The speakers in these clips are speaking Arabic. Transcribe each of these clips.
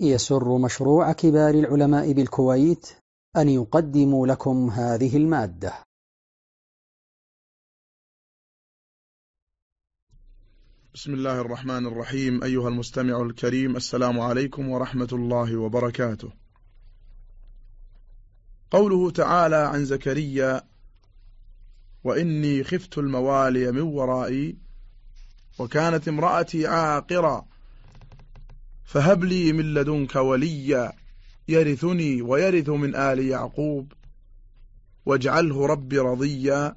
يسر مشروع كبار العلماء بالكويت أن يقدم لكم هذه المادة. بسم الله الرحمن الرحيم. أيها المستمع الكريم السلام عليكم ورحمة الله وبركاته. قوله تعالى عن زكريا وإني خفت الموالي من ورائي وكانت امرأتي عاقرا فهب لي من لدنك وليا يرثني ويرث من آل يعقوب واجعله ربي رضيا.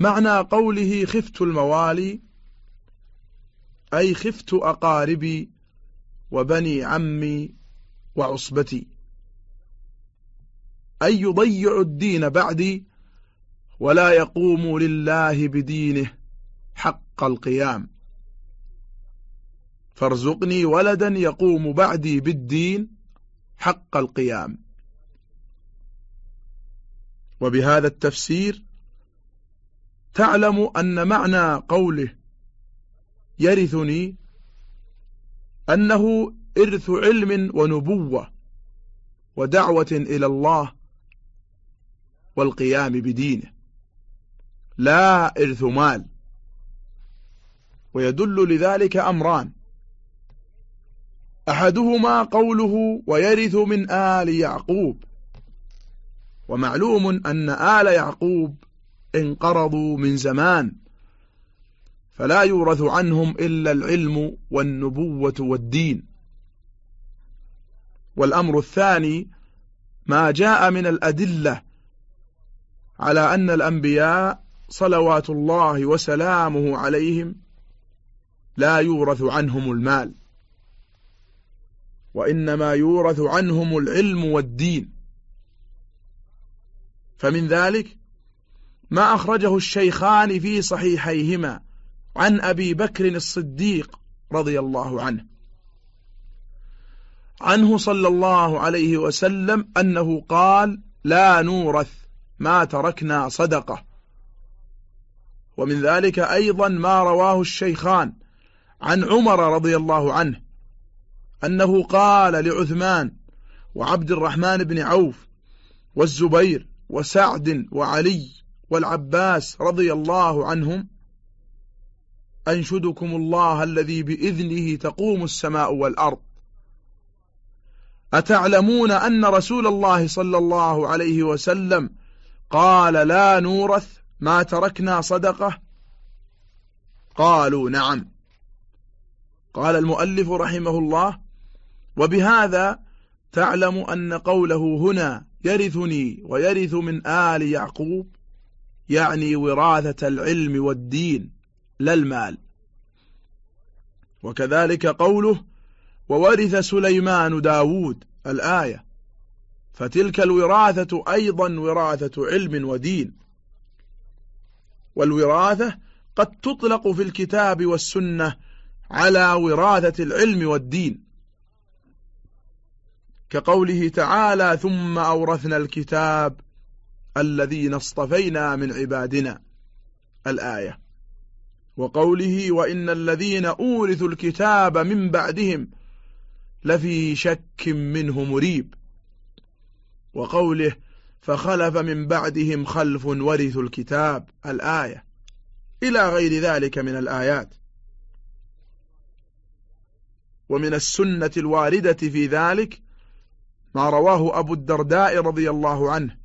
معنى قوله خفت الموالي أي خفت أقاربي وبني عمي وعصبتي. أي يضيع الدين بعدي ولا يقوم لله بدينه حق القيام. فارزقني ولدا يقوم بعدي بالدين حق القيام. وبهذا التفسير تعلم أن معنى قوله يرثني أنه إرث علم ونبوة ودعوة إلى الله والقيام بدينه. لا إرث مال. ويدل لذلك أمران. أحدهما قوله ويرث من آل يعقوب. ومعلوم أن آل يعقوب انقرضوا من زمان فلا يورث عنهم إلا العلم والنبوة والدين. والأمر الثاني ما جاء من الأدلة على أن الأنبياء صلوات الله وسلامه عليهم لا يورث عنهم المال. وإنما يورث عنهم العلم والدين. فمن ذلك ما أخرجه الشيخان في صحيحيهما عن أبي بكر الصديق رضي الله عنه. عنه صلى الله عليه وسلم أنه قال لا نورث ما تركنا صدقة. ومن ذلك أيضا ما رواه الشيخان عن عمر رضي الله عنه. أنه قال لعثمان وعبد الرحمن بن عوف والزبير وسعد وعلي والعباس رضي الله عنهم أنشدكم الله الذي بإذنه تقوم السماء والأرض. أتعلمون أن رسول الله صلى الله عليه وسلم قال لا نورث ما تركنا صدقة؟ قالوا نعم. قال المؤلف رحمه الله وبهذا تعلم أن قوله هنا يرثني ويرث من آل يعقوب يعني وراثة العلم والدين لا المال. وكذلك قوله وورث سليمان داود الآية فتلك الوراثة أيضا وراثة علم ودين. والوراثة قد تطلق في الكتاب والسنة على وراثة العلم والدين. كقوله تعالى ثم أورثنا الكتاب الذين اصطفينا من عبادنا الآية. وقوله وإن الذين أورثوا الكتاب من بعدهم لفي شك منه مريب. وقوله فخلف من بعدهم خلف ورثوا الكتاب الآية. إلى غير ذلك من الآيات. ومن السنة الواردة في ذلك ما رواه أبو الدرداء رضي الله عنه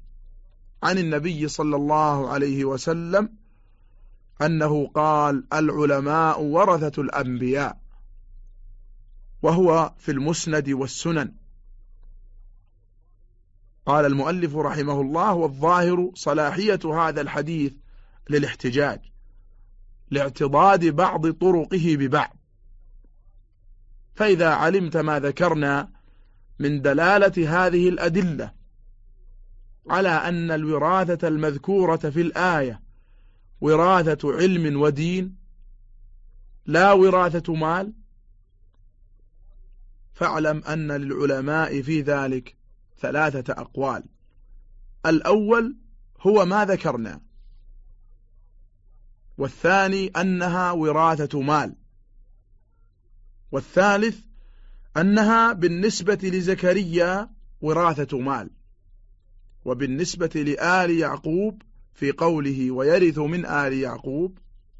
عن النبي صلى الله عليه وسلم أنه قال العلماء ورثة الأنبياء وهو في المسند والسنن. قال المؤلف رحمه الله والظاهر صلاحية هذا الحديث للاحتجاج لاعتضاد بعض طرقه ببعض. فإذا علمت ما ذكرنا من دلالة هذه الأدلة على أن الوراثة المذكورة في الآية وراثة علم ودين لا وراثة مال. فاعلم أن للعلماء في ذلك ثلاثة أقوال. الأول هو ما ذكرنا. والثاني أنها وراثة مال. والثالث أنها بالنسبة لزكريا وراثة مال وبالنسبة لآل يعقوب في قوله ويرث من آل يعقوب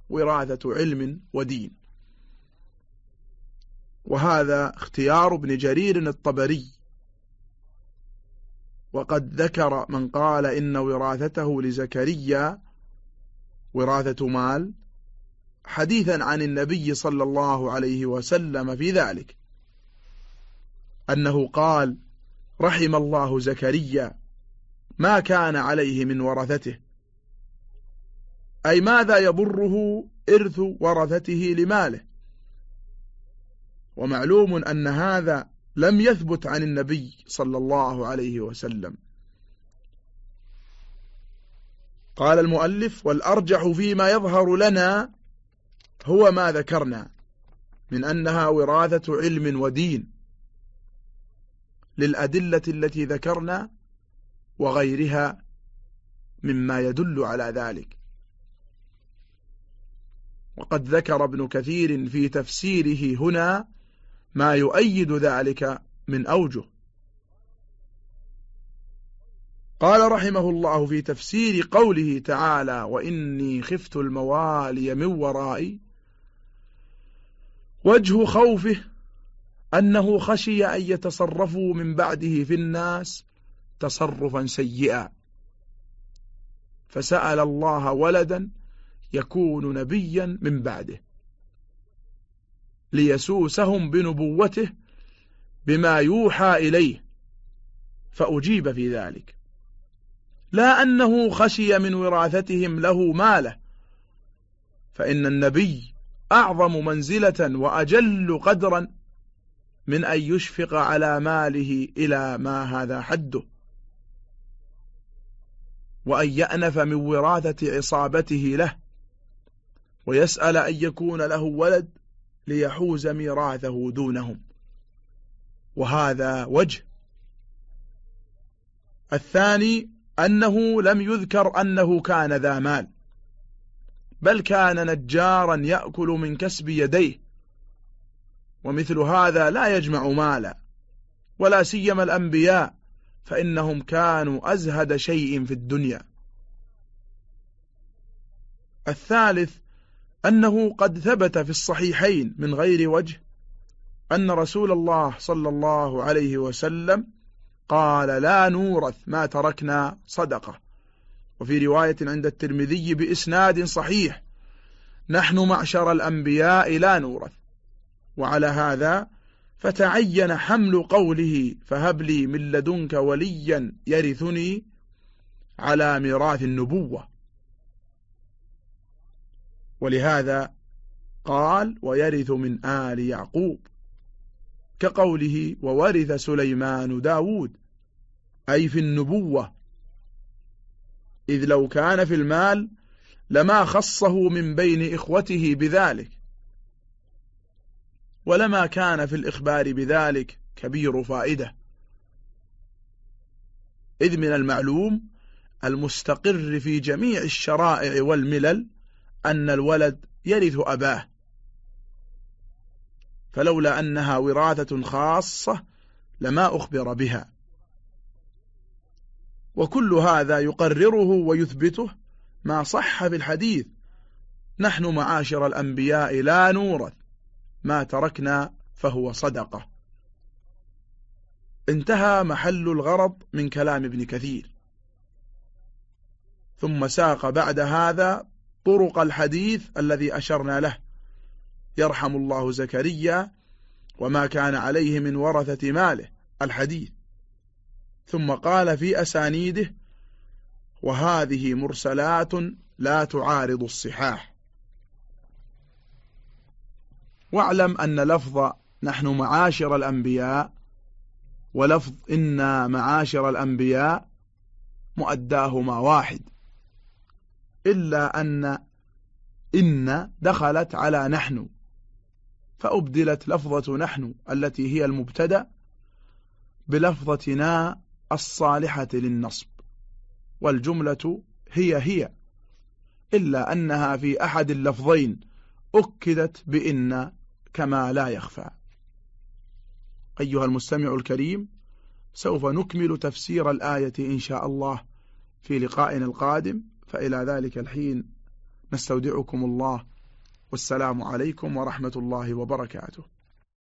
وراثة علم ودين. وهذا اختيار ابن جرير الطبري. وقد ذكر من قال إن وراثته لزكريا وراثة مال حديثا عن النبي صلى الله عليه وسلم في ذلك. أنه قال رحم الله زكريا ما كان عليه من ورثته. أي ماذا يضره إرث ورثته لماله؟ ومعلوم أن هذا لم يثبت عن النبي صلى الله عليه وسلم. قال المؤلف والأرجح فيما يظهر لنا هو ما ذكرنا من أنها وراثة علم ودين. للأدلة التي ذكرنا وغيرها مما يدل على ذلك. وقد ذكر ابن كثير في تفسيره هنا ما يؤيد ذلك من أوجه. قال رحمه الله في تفسير قوله تعالى وإني خفت الموالي من ورائي وجه خوفه أنه خشي أن يتصرفوا من بعده في الناس تصرفا سيئا. فسأل الله ولدا يكون نبيا من بعده ليسوسهم بنبوته بما يوحى إليه. فأجيب في ذلك. لا أنه خشي من وراثتهم له ماله فإن النبي أعظم منزلة وأجل قدرا من أن يشفق على ماله إلى ما هذا حده. وأن يأنف من وراثة عصابته له. ويسأل أن يكون له ولد ليحوز ميراثه دونهم. وهذا وجه. الثاني أنه لم يذكر أنه كان ذا مال. بل كان نجارا يأكل من كسب يديه. ومثل هذا لا يجمع مالا ولا سيما الأنبياء فإنهم كانوا أزهد شيء في الدنيا. الثالث أنه قد ثبت في الصحيحين من غير وجه أن رسول الله صلى الله عليه وسلم قال لا نورث ما تركنا صدقة. وفي رواية عند الترمذي بإسناد صحيح نحن معشر الأنبياء لا نورث. وعلى هذا فتعين حمل قوله فهب لي من لدنك وليا يرثني على ميراث النبوة. ولهذا قال ويرث من آل يعقوب. كقوله وورث سليمان داود أي في النبوة إذ لو كان في المال لما خصه من بين إخوته بذلك. ولما كان في الإخبار بذلك كبير فائدة. إذ من المعلوم المستقر في جميع الشرائع والملل أن الولد يرث أباه. فلولا أنها وراثة خاصة لما أخبر بها. وكل هذا يقرره ويثبته ما صح في الحديث. نحن معاشر الأنبياء لا نورث. ما تركنا فهو صدقة. انتهى محل الغرض من كلام ابن كثير. ثم ساق بعد هذا طرق الحديث الذي أشرنا له. يرحم الله زكريا وما كان عليه من ورثة ماله الحديث. ثم قال في أسانيده وهذه مرسلات لا تعارض الصحاح. واعلم أن لفظ نحن معاشر الأنبياء ولفظ إنا معاشر الأنبياء مؤداهما واحد. إلا أن إن دخلت على نحن فأبدلت لفظة نحن التي هي المبتدأ بلفظتنا الصالحة للنصب والجملة هي هي. إلا أنها في أحد اللفظين أكدت بإن كما لا يخفى. أيها المستمع الكريم سوف نكمل تفسير الآية إن شاء الله في لقائنا القادم. فإلى ذلك الحين نستودعكم الله. والسلام عليكم ورحمة الله وبركاته.